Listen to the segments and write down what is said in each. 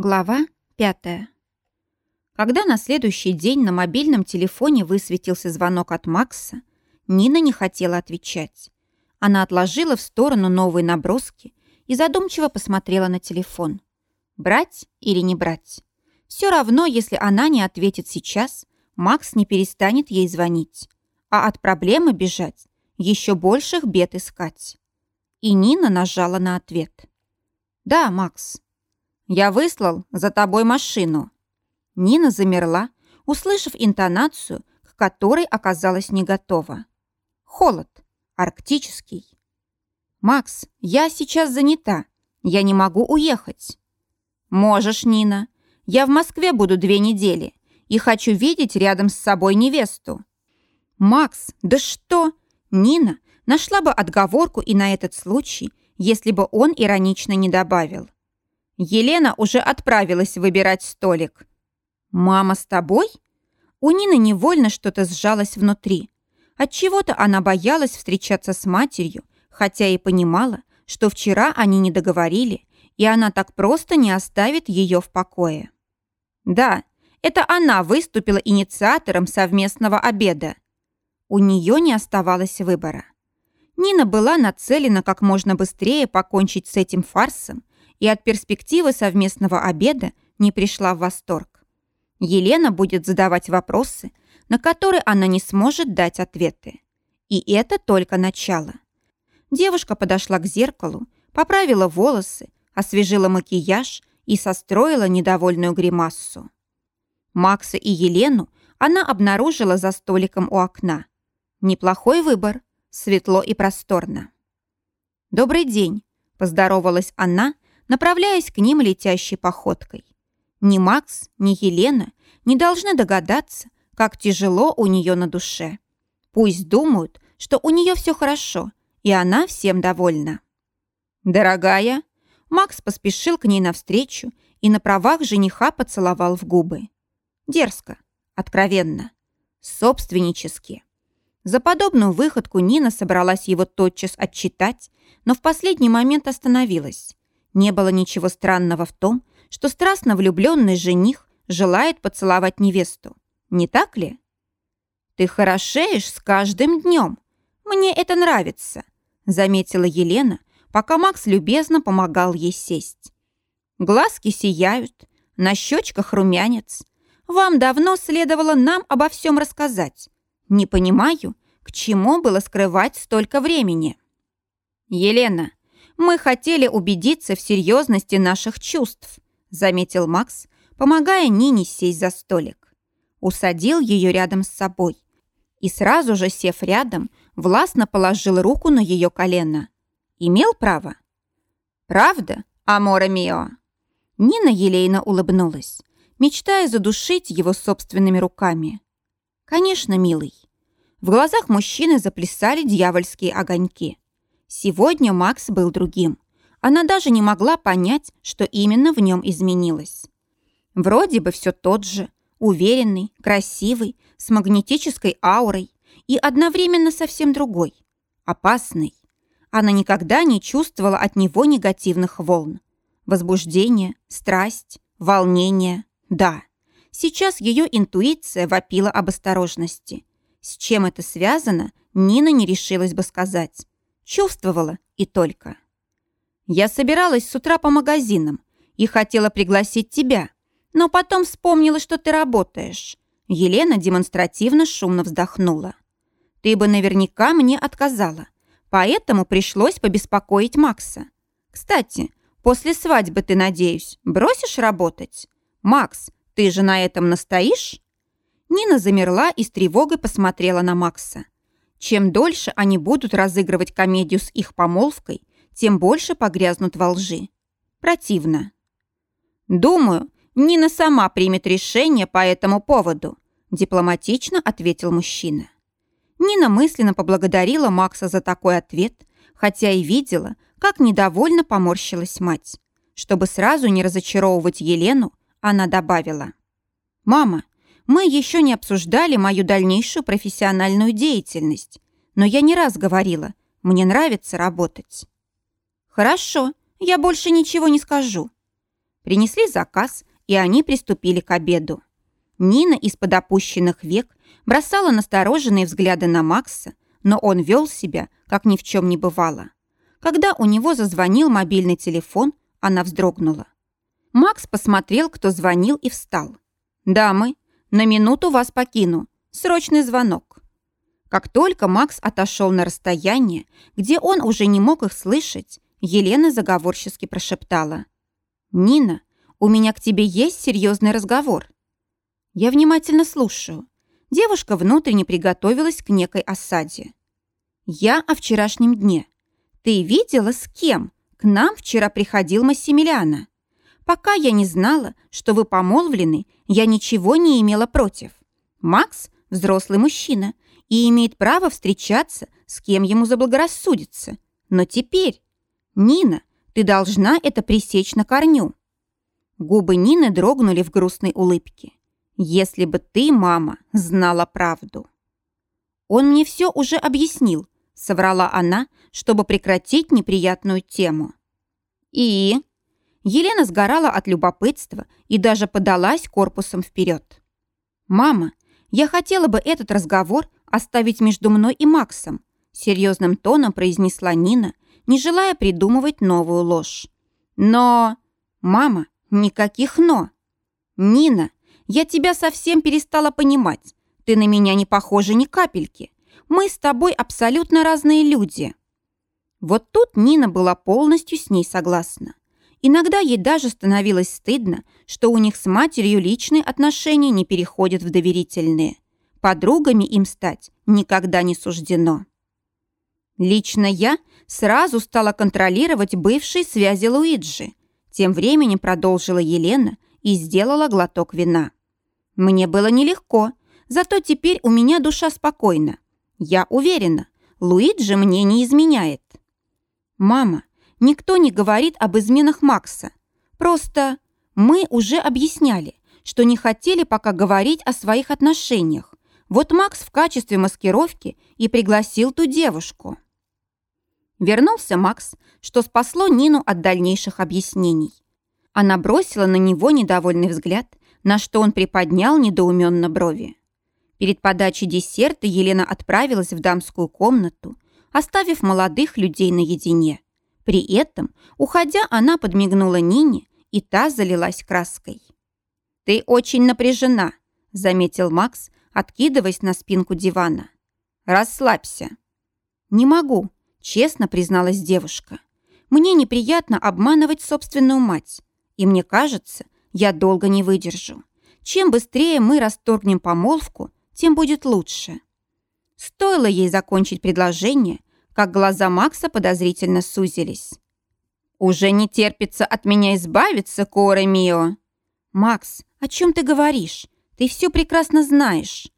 Глава пятая. Когда на следующий день на мобильном телефоне высветился звонок от Макса, Нина не хотела отвечать. Она отложила в сторону новые наброски и задумчиво посмотрела на телефон. Брать или не брать? Все равно, если она не ответит сейчас, Макс не перестанет ей звонить. А от проблемы бежать, еще больших бед искать. И Нина нажала на ответ. «Да, Макс». «Я выслал за тобой машину». Нина замерла, услышав интонацию, к которой оказалась не готова. Холод. Арктический. «Макс, я сейчас занята. Я не могу уехать». «Можешь, Нина. Я в Москве буду две недели и хочу видеть рядом с собой невесту». «Макс, да что?» Нина нашла бы отговорку и на этот случай, если бы он иронично не добавил. Елена уже отправилась выбирать столик. «Мама с тобой?» У Нины невольно что-то сжалось внутри. Отчего-то она боялась встречаться с матерью, хотя и понимала, что вчера они не договорили, и она так просто не оставит ее в покое. Да, это она выступила инициатором совместного обеда. У нее не оставалось выбора. Нина была нацелена как можно быстрее покончить с этим фарсом и от перспективы совместного обеда не пришла в восторг. Елена будет задавать вопросы, на которые она не сможет дать ответы. И это только начало. Девушка подошла к зеркалу, поправила волосы, освежила макияж и состроила недовольную гримассу. Макса и Елену она обнаружила за столиком у окна. Неплохой выбор, светло и просторно. «Добрый день», – поздоровалась она, направляясь к ним летящей походкой. Ни Макс, ни Елена не должны догадаться, как тяжело у нее на душе. Пусть думают, что у нее все хорошо, и она всем довольна. «Дорогая», Макс поспешил к ней навстречу и на правах жениха поцеловал в губы. Дерзко, откровенно, собственнически. За подобную выходку Нина собралась его тотчас отчитать, но в последний момент остановилась. Не было ничего странного в том, что страстно влюбленный жених желает поцеловать невесту. Не так ли? «Ты хорошеешь с каждым днем. Мне это нравится», заметила Елена, пока Макс любезно помогал ей сесть. «Глазки сияют, на щечках румянец. Вам давно следовало нам обо всем рассказать. Не понимаю, к чему было скрывать столько времени». «Елена, мы хотели убедиться в серьезности наших чувств», заметил Макс, помогая Нине сесть за столик. Усадил ее рядом с собой и сразу же, сев рядом, властно положил руку на ее колено. Имел право? «Правда, Амора Мио?» Нина елейно улыбнулась, мечтая задушить его собственными руками. «Конечно, милый». В глазах мужчины заплясали дьявольские огоньки. Сегодня Макс был другим. Она даже не могла понять, что именно в нем изменилось. Вроде бы все тот же, уверенный, красивый, с магнетической аурой и одновременно совсем другой, опасный. Она никогда не чувствовала от него негативных волн. Возбуждение, страсть, волнение. Да, сейчас ее интуиция вопила об осторожности. С чем это связано, Нина не решилась бы сказать. Чувствовала и только. Я собиралась с утра по магазинам и хотела пригласить тебя, но потом вспомнила, что ты работаешь. Елена демонстративно шумно вздохнула. Ты бы наверняка мне отказала, поэтому пришлось побеспокоить Макса. Кстати, после свадьбы ты, надеюсь, бросишь работать? Макс, ты же на этом настоишь? Нина замерла и с тревогой посмотрела на Макса. Чем дольше они будут разыгрывать комедию с их помолвкой, тем больше погрязнут во лжи. Противно. «Думаю, Нина сама примет решение по этому поводу», дипломатично ответил мужчина. Нина мысленно поблагодарила Макса за такой ответ, хотя и видела, как недовольно поморщилась мать. Чтобы сразу не разочаровывать Елену, она добавила. «Мама, мы еще не обсуждали мою дальнейшую профессиональную деятельность, но я не раз говорила, мне нравится работать. Хорошо, я больше ничего не скажу. Принесли заказ, и они приступили к обеду. Нина из-под опущенных век бросала настороженные взгляды на Макса, но он вел себя, как ни в чем не бывало. Когда у него зазвонил мобильный телефон, она вздрогнула. Макс посмотрел, кто звонил, и встал. «Дамы, на минуту вас покину. Срочный звонок». Как только Макс отошел на расстояние, где он уже не мог их слышать, Елена заговорчески прошептала. «Нина, у меня к тебе есть серьезный разговор». Я внимательно слушаю. Девушка внутренне приготовилась к некой осаде. «Я о вчерашнем дне. Ты видела, с кем? К нам вчера приходил Массимилиана. Пока я не знала, что вы помолвлены, я ничего не имела против. Макс – взрослый мужчина и имеет право встречаться, с кем ему заблагорассудится. Но теперь... Нина, ты должна это пресечь на корню. Губы Нины дрогнули в грустной улыбке. Если бы ты, мама, знала правду. Он мне все уже объяснил, соврала она, чтобы прекратить неприятную тему. И... Елена сгорала от любопытства и даже подалась корпусом вперед. «Мама, я хотела бы этот разговор оставить между мной и Максом», серьезным тоном произнесла Нина, не желая придумывать новую ложь. «Но... Мама, никаких «но». Нина, я тебя совсем перестала понимать. Ты на меня не похожа ни капельки. Мы с тобой абсолютно разные люди». Вот тут Нина была полностью с ней согласна. Иногда ей даже становилось стыдно, что у них с матерью личные отношения не переходят в доверительные. Подругами им стать никогда не суждено. Лично я сразу стала контролировать бывшие связи Луиджи. Тем временем продолжила Елена и сделала глоток вина. Мне было нелегко, зато теперь у меня душа спокойна. Я уверена, Луиджи мне не изменяет. Мама, никто не говорит об изменах Макса. Просто мы уже объясняли, что не хотели пока говорить о своих отношениях. Вот Макс в качестве маскировки и пригласил ту девушку. Вернулся Макс, что спасло Нину от дальнейших объяснений. Она бросила на него недовольный взгляд, на что он приподнял недоуменно брови. Перед подачей десерта Елена отправилась в дамскую комнату, оставив молодых людей наедине. При этом, уходя, она подмигнула Нине, и та залилась краской. «Ты очень напряжена», — заметил Макс, откидываясь на спинку дивана. «Расслабься». «Не могу», — честно призналась девушка. «Мне неприятно обманывать собственную мать, и мне кажется, я долго не выдержу. Чем быстрее мы расторгнем помолвку, тем будет лучше». Стоило ей закончить предложение, как глаза Макса подозрительно сузились. «Уже не терпится от меня избавиться, Коре Мио!» «Макс, о чем ты говоришь? Ты все прекрасно знаешь!»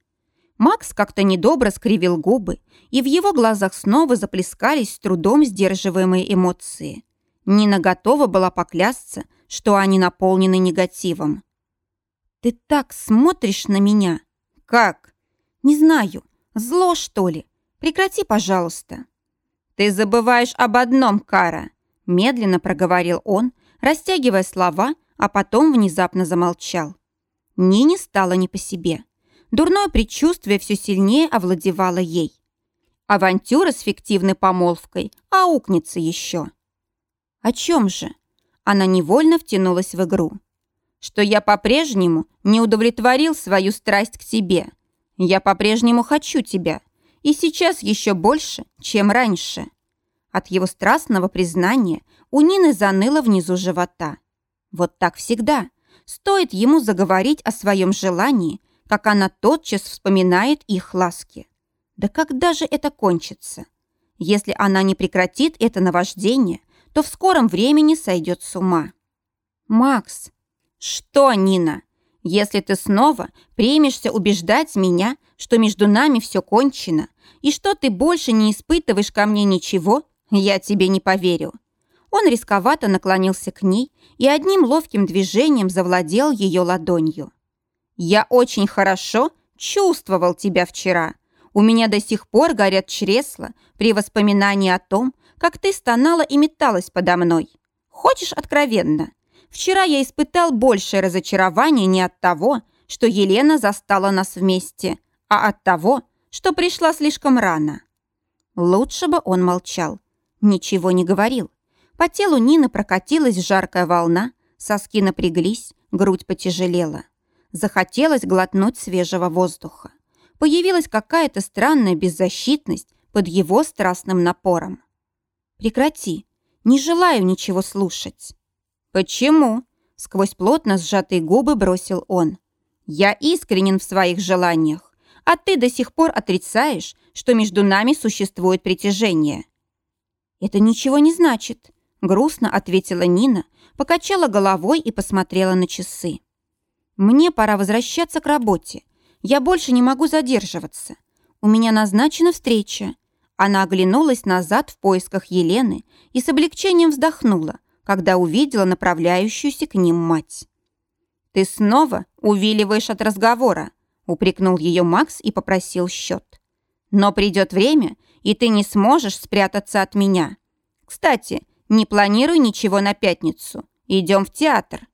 Макс как-то недобро скривил губы, и в его глазах снова заплескались с трудом сдерживаемые эмоции. Нина готова была поклясться, что они наполнены негативом. «Ты так смотришь на меня!» «Как?» «Не знаю. Зло, что ли? Прекрати, пожалуйста!» «Ты забываешь об одном, Кара», – медленно проговорил он, растягивая слова, а потом внезапно замолчал. Нине стало не по себе. Дурное предчувствие все сильнее овладевало ей. Авантюра с фиктивной помолвкой аукнется еще. О чем же? Она невольно втянулась в игру. Что я по-прежнему не удовлетворил свою страсть к тебе. Я по-прежнему хочу тебя и сейчас еще больше, чем раньше. От его страстного признания у Нины заныло внизу живота. Вот так всегда. Стоит ему заговорить о своем желании, как она тотчас вспоминает их ласки. Да когда же это кончится? Если она не прекратит это наваждение, то в скором времени сойдет с ума. «Макс!» «Что, Нина? Если ты снова примешься убеждать меня, что между нами все кончено, и что ты больше не испытываешь ко мне ничего, я тебе не поверю». Он рисковато наклонился к ней и одним ловким движением завладел ее ладонью. «Я очень хорошо чувствовал тебя вчера. У меня до сих пор горят чресла при воспоминании о том, как ты стонала и металась подо мной. Хочешь откровенно? Вчера я испытал большее разочарование не от того, что Елена застала нас вместе, а от того, что пришла слишком рано. Лучше бы он молчал, ничего не говорил. По телу Нины прокатилась жаркая волна, соски напряглись, грудь потяжелела. Захотелось глотнуть свежего воздуха. Появилась какая-то странная беззащитность под его страстным напором. «Прекрати, не желаю ничего слушать». «Почему?» — сквозь плотно сжатые губы бросил он. «Я искренен в своих желаниях, а ты до сих пор отрицаешь, что между нами существует притяжение». «Это ничего не значит», — грустно ответила Нина, покачала головой и посмотрела на часы. «Мне пора возвращаться к работе. Я больше не могу задерживаться. У меня назначена встреча». Она оглянулась назад в поисках Елены и с облегчением вздохнула, когда увидела направляющуюся к ним мать. «Ты снова увиливаешь от разговора», — упрекнул ее Макс и попросил счет. «Но придет время, и ты не сможешь спрятаться от меня. Кстати, не планируй ничего на пятницу. Идем в театр».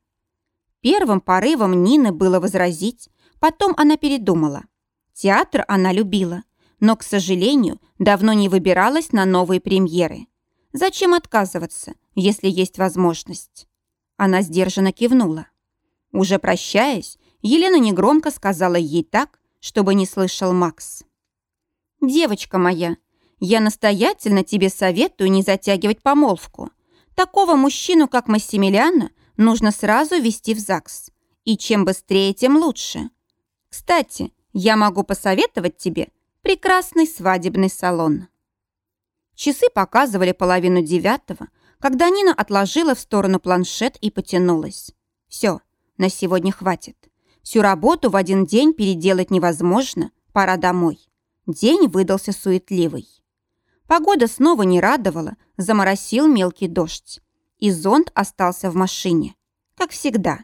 Первым порывом Нины было возразить, потом она передумала. Театр она любила, но, к сожалению, давно не выбиралась на новые премьеры. Зачем отказываться, если есть возможность? Она сдержанно кивнула. Уже прощаясь, Елена негромко сказала ей так, чтобы не слышал Макс. «Девочка моя, я настоятельно тебе советую не затягивать помолвку. Такого мужчину, как Массимилиана, нужно сразу вести в ЗАГС. И чем быстрее, тем лучше. Кстати, я могу посоветовать тебе прекрасный свадебный салон». Часы показывали половину девятого, когда Нина отложила в сторону планшет и потянулась. «Все, на сегодня хватит. Всю работу в один день переделать невозможно, пора домой». День выдался суетливый. Погода снова не радовала, заморосил мелкий дождь. И зонт остался в машине. Как всегда.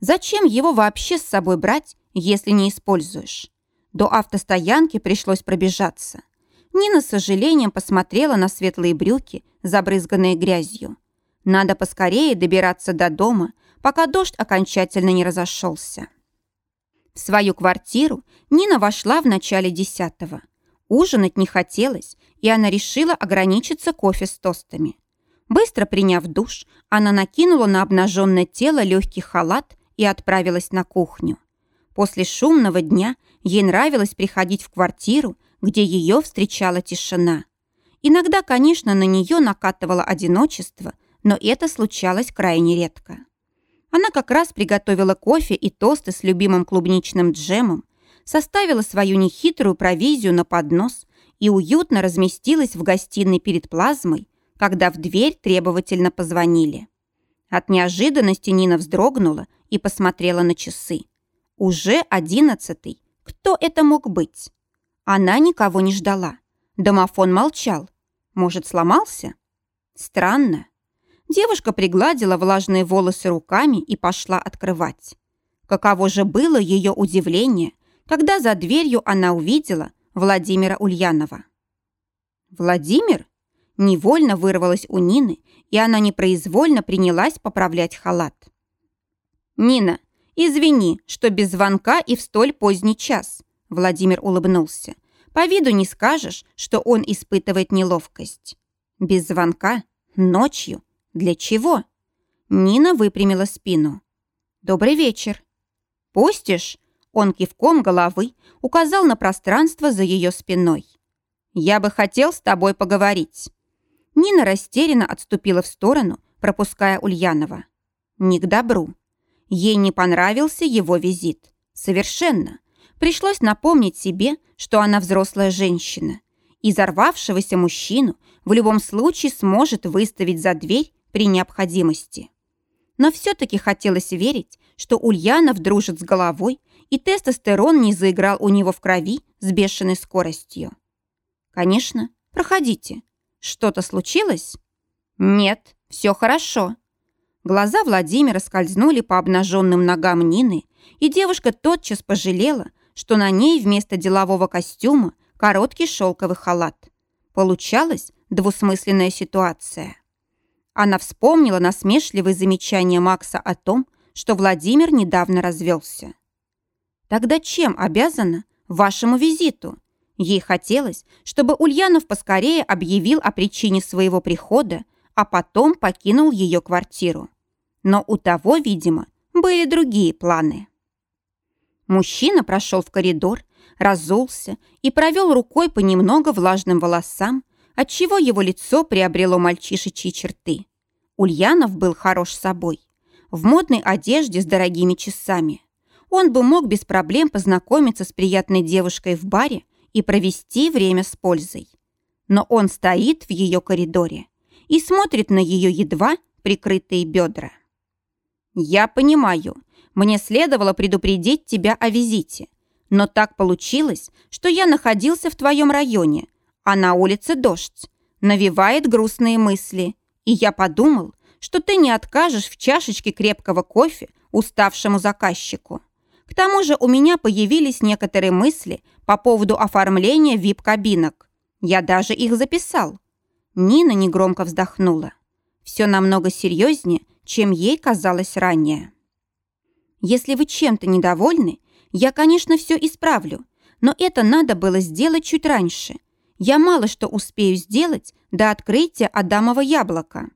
Зачем его вообще с собой брать, если не используешь? До автостоянки пришлось пробежаться. Нина с сожалением посмотрела на светлые брюки, забрызганные грязью. Надо поскорее добираться до дома, пока дождь окончательно не разошелся. В свою квартиру Нина вошла в начале десятого. Ужинать не хотелось, и она решила ограничиться кофе с тостами. Быстро приняв душ, она накинула на обнаженное тело легкий халат и отправилась на кухню. После шумного дня ей нравилось приходить в квартиру где ее встречала тишина. Иногда, конечно, на нее накатывало одиночество, но это случалось крайне редко. Она как раз приготовила кофе и тосты с любимым клубничным джемом, составила свою нехитрую провизию на поднос и уютно разместилась в гостиной перед плазмой, когда в дверь требовательно позвонили. От неожиданности Нина вздрогнула и посмотрела на часы. Уже одиннадцатый. Кто это мог быть? Она никого не ждала. Домофон молчал. Может, сломался? Странно. Девушка пригладила влажные волосы руками и пошла открывать. Каково же было ее удивление, когда за дверью она увидела Владимира Ульянова. «Владимир?» Невольно вырвалась у Нины, и она непроизвольно принялась поправлять халат. «Нина, извини, что без звонка и в столь поздний час. Владимир улыбнулся. По виду не скажешь, что он испытывает неловкость. Без звонка? Ночью? Для чего? Нина выпрямила спину. «Добрый вечер». «Пустишь?» Он кивком головы указал на пространство за ее спиной. «Я бы хотел с тобой поговорить». Нина растерянно отступила в сторону, пропуская Ульянова. Не к добру. Ей не понравился его визит. Совершенно. Пришлось напомнить себе, что она взрослая женщина. И взорвавшегося мужчину в любом случае сможет выставить за дверь при необходимости. Но все-таки хотелось верить, что Ульянов дружит с головой, и тестостерон не заиграл у него в крови с бешеной скоростью. «Конечно, проходите. Что-то случилось?» «Нет, все хорошо». Глаза Владимира скользнули по обнаженным ногам Нины, и девушка тотчас пожалела, что на ней вместо делового костюма короткий шелковый халат. Получалась двусмысленная ситуация. Она вспомнила насмешливые замечания Макса о том, что Владимир недавно развелся. Тогда чем обязана вашему визиту? Ей хотелось, чтобы Ульянов поскорее объявил о причине своего прихода, а потом покинул ее квартиру. Но у того, видимо, были другие планы. Мужчина прошел в коридор, разулся и провел рукой по немного влажным волосам, отчего его лицо приобрело мальчишечьи черты. Ульянов был хорош собой. В модной одежде с дорогими часами. Он бы мог без проблем познакомиться с приятной девушкой в баре и провести время с пользой. Но он стоит в ее коридоре и смотрит на ее едва прикрытые бедра. «Я понимаю, мне следовало предупредить тебя о визите, но так получилось, что я находился в твоем районе, а на улице дождь, навевает грустные мысли, и я подумал, что ты не откажешь в чашечке крепкого кофе уставшему заказчику. К тому же у меня появились некоторые мысли по поводу оформления вип-кабинок. Я даже их записал. Нина негромко вздохнула. Все намного серьезнее, чем ей казалось ранее. Если вы чем-то недовольны, я, конечно, все исправлю, но это надо было сделать чуть раньше. Я мало что успею сделать до открытия Адамова яблока.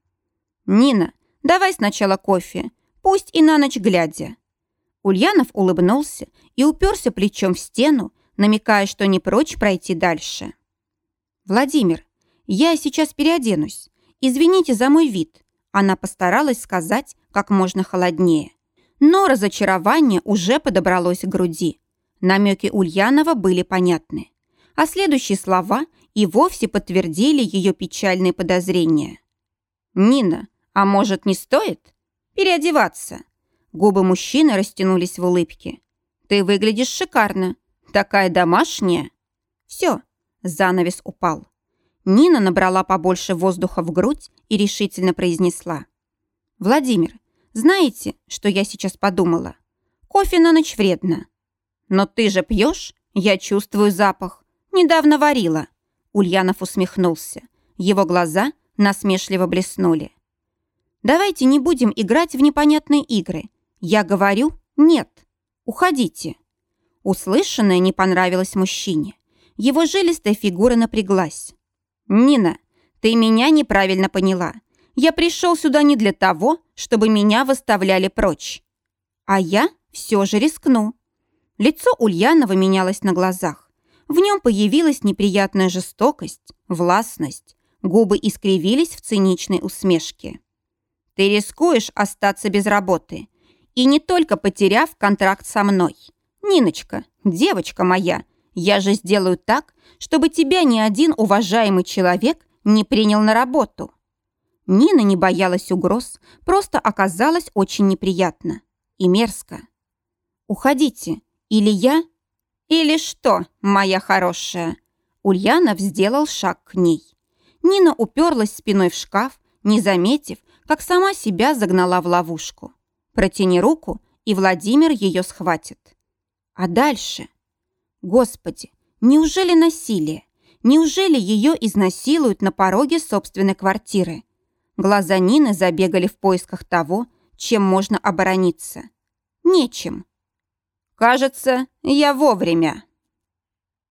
Нина, давай сначала кофе, пусть и на ночь глядя. Ульянов улыбнулся и уперся плечом в стену, намекая, что не прочь пройти дальше. «Владимир, я сейчас переоденусь. Извините за мой вид». Она постаралась сказать как можно холоднее. Но разочарование уже подобралось к груди. Намеки Ульянова были понятны. А следующие слова и вовсе подтвердили ее печальные подозрения. «Нина, а может, не стоит? Переодеваться?» Губы мужчины растянулись в улыбке. «Ты выглядишь шикарно. Такая домашняя». «Все». Занавес упал. Нина набрала побольше воздуха в грудь и решительно произнесла. «Владимир, знаете, что я сейчас подумала? Кофе на ночь вредно. Но ты же пьешь? Я чувствую запах. Недавно варила». Ульянов усмехнулся. Его глаза насмешливо блеснули. «Давайте не будем играть в непонятные игры. Я говорю «нет». Уходите». Услышанное не понравилось мужчине. Его жилистая фигура напряглась. «Нина, ты меня неправильно поняла. Я пришел сюда не для того, чтобы меня выставляли прочь. А я все же рискну». Лицо Ульянова менялось на глазах. В нем появилась неприятная жестокость, властность. Губы искривились в циничной усмешке. «Ты рискуешь остаться без работы. И не только потеряв контракт со мной. Ниночка, девочка моя, я же сделаю так, чтобы тебя ни один уважаемый человек не принял на работу. Нина не боялась угроз, просто оказалось очень неприятно и мерзко. «Уходите, или я...» «Или что, моя хорошая?» Ульянов сделал шаг к ней. Нина уперлась спиной в шкаф, не заметив, как сама себя загнала в ловушку. Протяни руку, и Владимир ее схватит. А дальше? Господи, неужели насилие? Неужели ее изнасилуют на пороге собственной квартиры? Глаза Нины забегали в поисках того, чем можно оборониться. Нечем. «Кажется, я вовремя».